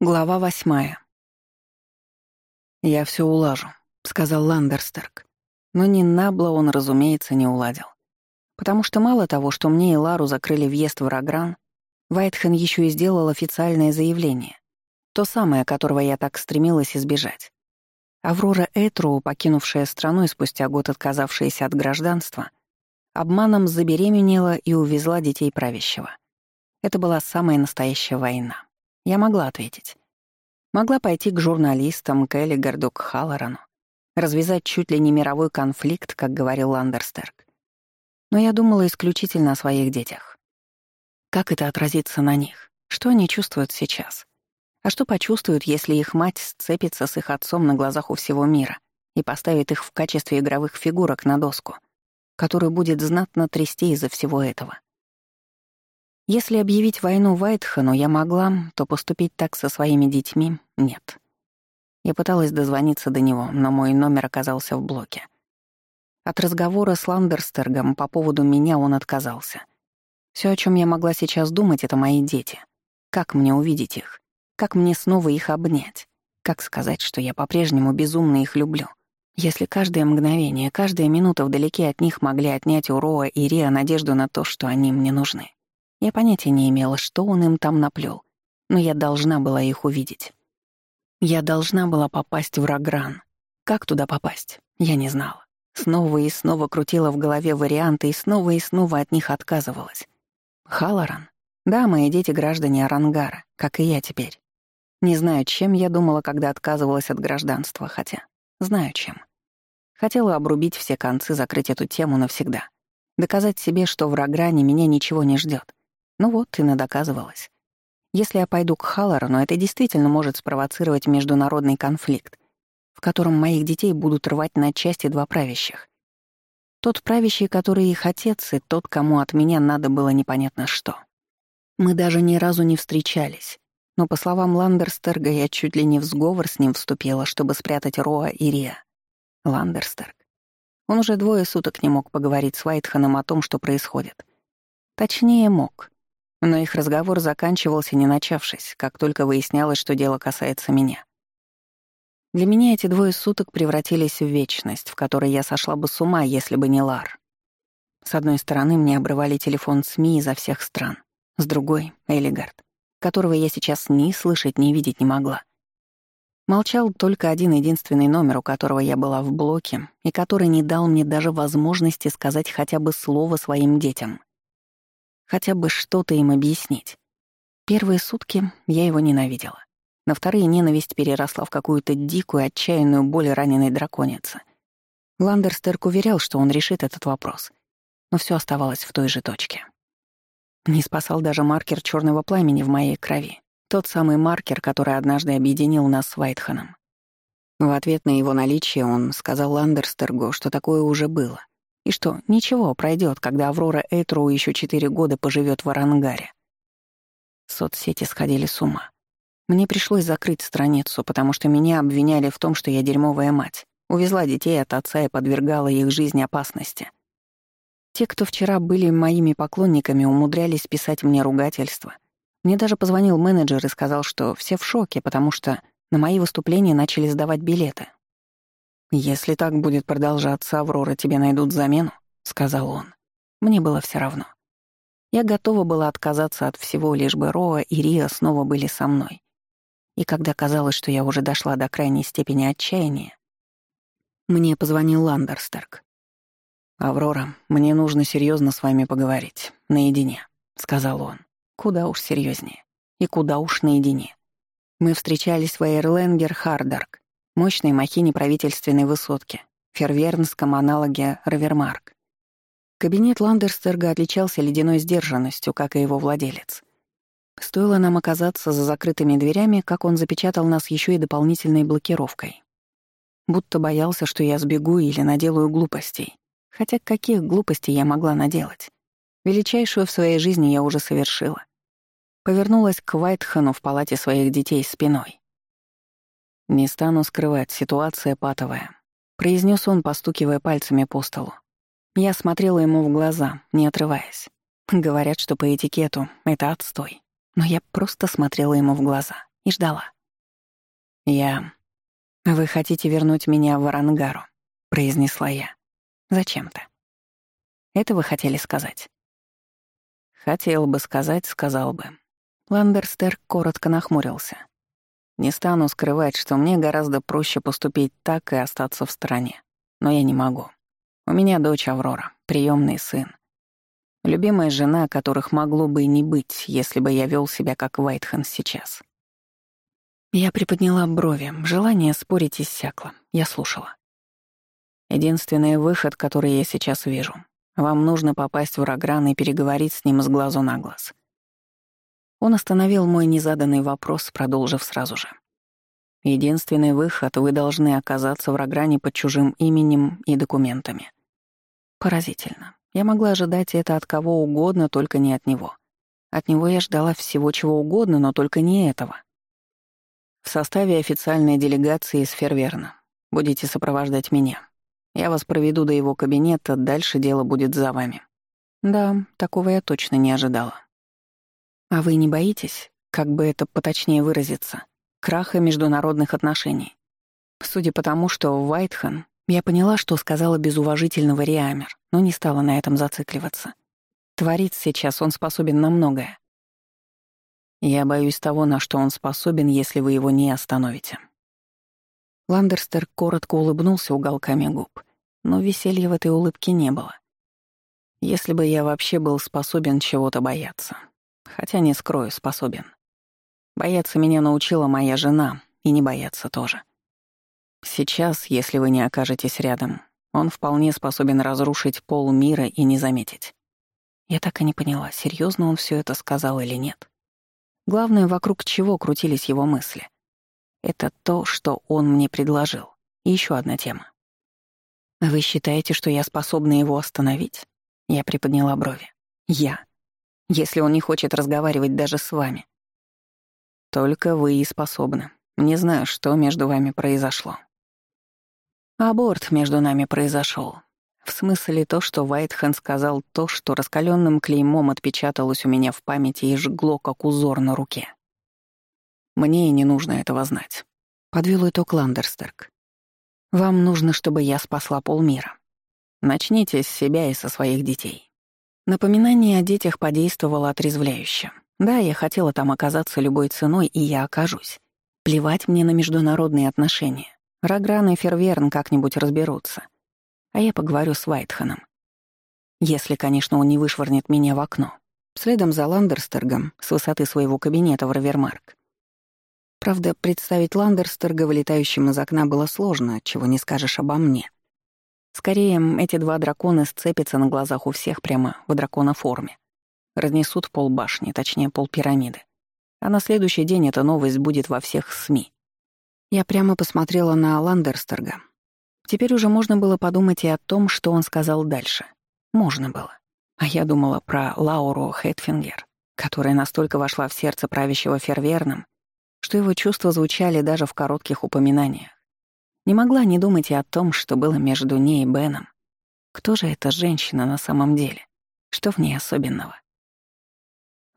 Глава восьмая. «Я все улажу», — сказал Ландерстерк. Но ни Набла он, разумеется, не уладил. Потому что мало того, что мне и Лару закрыли въезд в Рагран, Вайтхен еще и сделал официальное заявление. То самое, которого я так стремилась избежать. Аврора Этроу, покинувшая страну и спустя год отказавшаяся от гражданства, обманом забеременела и увезла детей правящего. Это была самая настоящая война. Я могла ответить. Могла пойти к журналистам, к Элли Гордок Халлорану, развязать чуть ли не мировой конфликт, как говорил Ландерстерк. Но я думала исключительно о своих детях. Как это отразится на них? Что они чувствуют сейчас? А что почувствуют, если их мать сцепится с их отцом на глазах у всего мира и поставит их в качестве игровых фигурок на доску, которую будет знатно трясти из-за всего этого? Если объявить войну Вайтхену я могла, то поступить так со своими детьми — нет. Я пыталась дозвониться до него, но мой номер оказался в блоке. От разговора с Ландерстергом по поводу меня он отказался. Все, о чем я могла сейчас думать, — это мои дети. Как мне увидеть их? Как мне снова их обнять? Как сказать, что я по-прежнему безумно их люблю? Если каждое мгновение, каждая минута вдалеке от них могли отнять у Роа и Риа надежду на то, что они мне нужны. Я понятия не имела, что он им там наплел, но я должна была их увидеть. Я должна была попасть в Рагран. Как туда попасть? Я не знала. Снова и снова крутила в голове варианты и снова и снова от них отказывалась. Халаран? Да, мои дети граждане Арангара, как и я теперь. Не знаю, чем я думала, когда отказывалась от гражданства, хотя... Знаю, чем. Хотела обрубить все концы, закрыть эту тему навсегда. Доказать себе, что в Рагране меня ничего не ждет, ну вот и надоказывалось. Если я пойду к Халлорану, это действительно может спровоцировать международный конфликт, в котором моих детей будут рвать на части два правящих. Тот правящий, который их отец, и тот, кому от меня надо было непонятно что. Мы даже ни разу не встречались. Но, по словам Ландерстерга, я чуть ли не в сговор с ним вступила, чтобы спрятать Роа и Риа. Ландерстерг. Он уже двое суток не мог поговорить с Вайтханом о том, что происходит. Точнее, мог. Но их разговор заканчивался, не начавшись, как только выяснялось, что дело касается меня. Для меня эти двое суток превратились в вечность, в которой я сошла бы с ума, если бы не Лар. С одной стороны, мне обрывали телефон СМИ изо всех стран. С другой — Элигард, которого я сейчас ни слышать, ни видеть не могла. Молчал только один единственный номер, у которого я была в блоке, и который не дал мне даже возможности сказать хотя бы слово своим детям хотя бы что-то им объяснить. Первые сутки я его ненавидела. На вторые ненависть переросла в какую-то дикую, отчаянную боль раненой драконицы. Ландерстерк уверял, что он решит этот вопрос. Но все оставалось в той же точке. Не спасал даже маркер черного пламени в моей крови. Тот самый маркер, который однажды объединил нас с Вайтханом. В ответ на его наличие он сказал Ландерстергу, что такое уже было — и что, ничего пройдет, когда Аврора Эйтроу еще четыре года поживет в Арангаре. Соцсети сходили с ума. Мне пришлось закрыть страницу, потому что меня обвиняли в том, что я дерьмовая мать. Увезла детей от отца и подвергала их жизни опасности. Те, кто вчера были моими поклонниками, умудрялись писать мне ругательства. Мне даже позвонил менеджер и сказал, что все в шоке, потому что на мои выступления начали сдавать билеты. «Если так будет продолжаться, Аврора, тебе найдут замену», — сказал он. Мне было все равно. Я готова была отказаться от всего, лишь бы Роа и Риа снова были со мной. И когда казалось, что я уже дошла до крайней степени отчаяния, мне позвонил Ландерстерк. «Аврора, мне нужно серьезно с вами поговорить, наедине», — сказал он. «Куда уж серьезнее. И куда уж наедине». Мы встречались в Эйрленгер Хардарк мощной махине правительственной высотки, фервернском аналоге Равермарк. Кабинет Ландерстерга отличался ледяной сдержанностью, как и его владелец. Стоило нам оказаться за закрытыми дверями, как он запечатал нас еще и дополнительной блокировкой. Будто боялся, что я сбегу или наделаю глупостей. Хотя каких глупостей я могла наделать? Величайшую в своей жизни я уже совершила. Повернулась к Вайтхану в палате своих детей спиной. «Не стану скрывать, ситуация патовая», — произнес он, постукивая пальцами по столу. Я смотрела ему в глаза, не отрываясь. Говорят, что по этикету это отстой. Но я просто смотрела ему в глаза и ждала. «Я... Вы хотите вернуть меня в Арангару», — произнесла я. «Зачем-то». «Это вы хотели сказать?» «Хотел бы сказать, сказал бы». Ландерстер коротко нахмурился. Не стану скрывать, что мне гораздо проще поступить так и остаться в стране. Но я не могу. У меня дочь Аврора, приемный сын. Любимая жена, которых могло бы и не быть, если бы я вел себя как Вайтхен сейчас. Я приподняла брови, желание спорить иссякло. Я слушала. Единственный выход, который я сейчас вижу. Вам нужно попасть в Рогран и переговорить с ним с глазу на глаз. Он остановил мой незаданный вопрос, продолжив сразу же. «Единственный выход — вы должны оказаться в Рогране под чужим именем и документами». Поразительно. Я могла ожидать это от кого угодно, только не от него. От него я ждала всего чего угодно, но только не этого. В составе официальной делегации из Ферверна. Будете сопровождать меня. Я вас проведу до его кабинета, дальше дело будет за вами. Да, такого я точно не ожидала. А вы не боитесь, как бы это поточнее выразиться, краха международных отношений? Судя по тому, что в Уайтхан, я поняла, что сказала безуважительного Риамер, но не стала на этом зацикливаться. Творит сейчас он способен на многое. Я боюсь того, на что он способен, если вы его не остановите. Ландерстер коротко улыбнулся уголками губ, но веселья в этой улыбке не было. Если бы я вообще был способен чего-то бояться хотя, не скрою, способен. Бояться меня научила моя жена, и не бояться тоже. Сейчас, если вы не окажетесь рядом, он вполне способен разрушить пол мира и не заметить. Я так и не поняла, серьезно он все это сказал или нет. Главное, вокруг чего крутились его мысли. Это то, что он мне предложил. И еще одна тема. «Вы считаете, что я способна его остановить?» Я приподняла брови. «Я? если он не хочет разговаривать даже с вами. Только вы и способны. Не знаю, что между вами произошло. Аборт между нами произошел. В смысле то, что Вайтхен сказал то, что раскаленным клеймом отпечаталось у меня в памяти и жгло, как узор на руке. Мне и не нужно этого знать. Подвел итог Ландерстерк. Вам нужно, чтобы я спасла полмира. Начните с себя и со своих детей. Напоминание о детях подействовало отрезвляюще. Да, я хотела там оказаться любой ценой, и я окажусь. Плевать мне на международные отношения. Рагран и Ферверн как-нибудь разберутся. А я поговорю с Вайтханом. Если, конечно, он не вышвырнет меня в окно. Следом за Ландерстергом с высоты своего кабинета в Равермарк. Правда, представить Ландерстерга вылетающим из окна было сложно, чего не скажешь обо мне. Скорее, эти два дракона сцепятся на глазах у всех прямо в драконоформе. Разнесут пол башни, точнее, пол пирамиды. А на следующий день эта новость будет во всех СМИ. Я прямо посмотрела на Ландерстерга. Теперь уже можно было подумать и о том, что он сказал дальше. Можно было. А я думала про Лауру Хэтфингер, которая настолько вошла в сердце правящего Ферверном, что его чувства звучали даже в коротких упоминаниях. Не могла не думать и о том, что было между ней и Беном. Кто же эта женщина на самом деле? Что в ней особенного?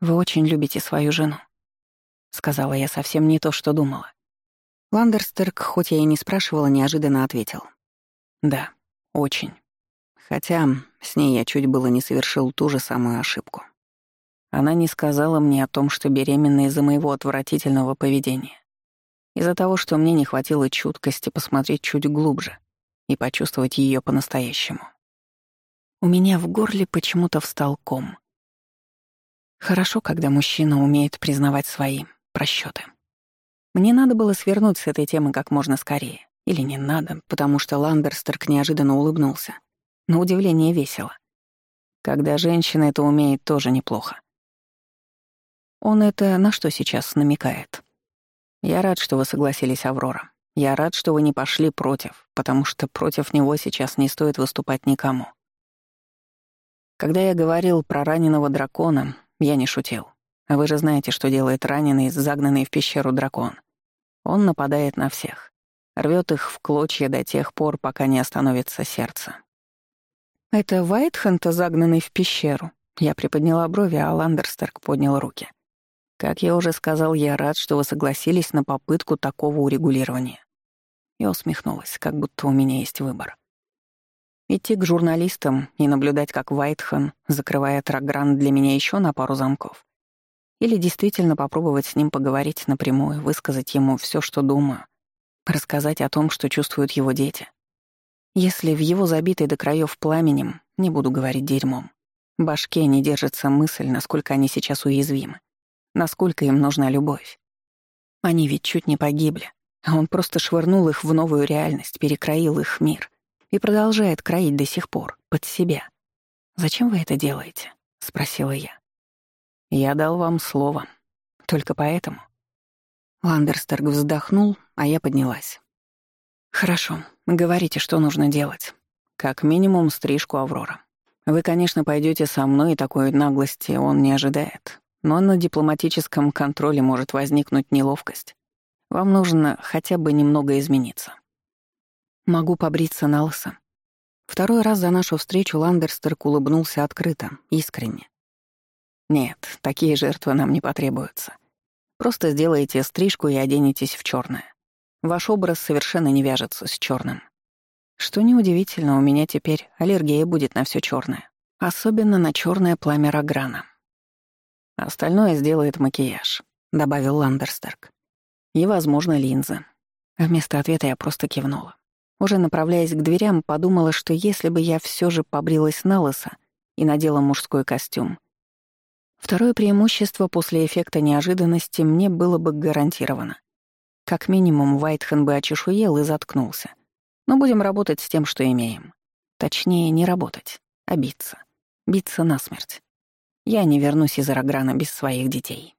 «Вы очень любите свою жену», — сказала я совсем не то, что думала. Ландерстерк, хоть я и не спрашивала, неожиданно ответил. «Да, очень. Хотя с ней я чуть было не совершил ту же самую ошибку. Она не сказала мне о том, что беременна из-за моего отвратительного поведения из-за того, что мне не хватило чуткости посмотреть чуть глубже и почувствовать ее по-настоящему. У меня в горле почему-то встал ком. Хорошо, когда мужчина умеет признавать свои просчеты. Мне надо было свернуть с этой темы как можно скорее. Или не надо, потому что Ландерстерк неожиданно улыбнулся. но удивление весело. Когда женщина это умеет, тоже неплохо. Он это на что сейчас намекает? Я рад, что вы согласились, Аврора. Я рад, что вы не пошли против, потому что против него сейчас не стоит выступать никому. Когда я говорил про раненого дракона, я не шутил. А вы же знаете, что делает раненый, загнанный в пещеру дракон. Он нападает на всех. Рвет их в клочья до тех пор, пока не остановится сердце. «Это Вайтхенто, загнанный в пещеру?» Я приподняла брови, а Ландерстерк поднял руки. Как я уже сказал, я рад, что вы согласились на попытку такого урегулирования. Я усмехнулась, как будто у меня есть выбор. Идти к журналистам и наблюдать, как Вайтхан закрывает Рогран для меня еще на пару замков. Или действительно попробовать с ним поговорить напрямую, высказать ему все, что думаю, рассказать о том, что чувствуют его дети. Если в его забитой до краев пламенем, не буду говорить дерьмом, башке не держится мысль, насколько они сейчас уязвимы насколько им нужна любовь. Они ведь чуть не погибли, а он просто швырнул их в новую реальность, перекроил их мир и продолжает кроить до сих пор, под себя. «Зачем вы это делаете?» — спросила я. «Я дал вам слово. Только поэтому». Ландерстерг вздохнул, а я поднялась. «Хорошо, говорите, что нужно делать. Как минимум стрижку Аврора. Вы, конечно, пойдете со мной, и такой наглости он не ожидает но на дипломатическом контроле может возникнуть неловкость. Вам нужно хотя бы немного измениться. Могу побриться на лысо. Второй раз за нашу встречу Ландерстерк улыбнулся открыто, искренне. Нет, такие жертвы нам не потребуются. Просто сделайте стрижку и оденетесь в черное. Ваш образ совершенно не вяжется с черным. Что неудивительно, у меня теперь аллергия будет на все черное, особенно на черное пламя Рограна. Остальное сделает макияж», — добавил Ландерстерк. «И, возможно, линзы». Вместо ответа я просто кивнула. Уже направляясь к дверям, подумала, что если бы я все же побрилась на лысо и надела мужской костюм, второе преимущество после эффекта неожиданности мне было бы гарантировано. Как минимум, Вайтхен бы очешуел и заткнулся. Но будем работать с тем, что имеем. Точнее, не работать, а биться. Биться насмерть. Я не вернусь из Рограна без своих детей.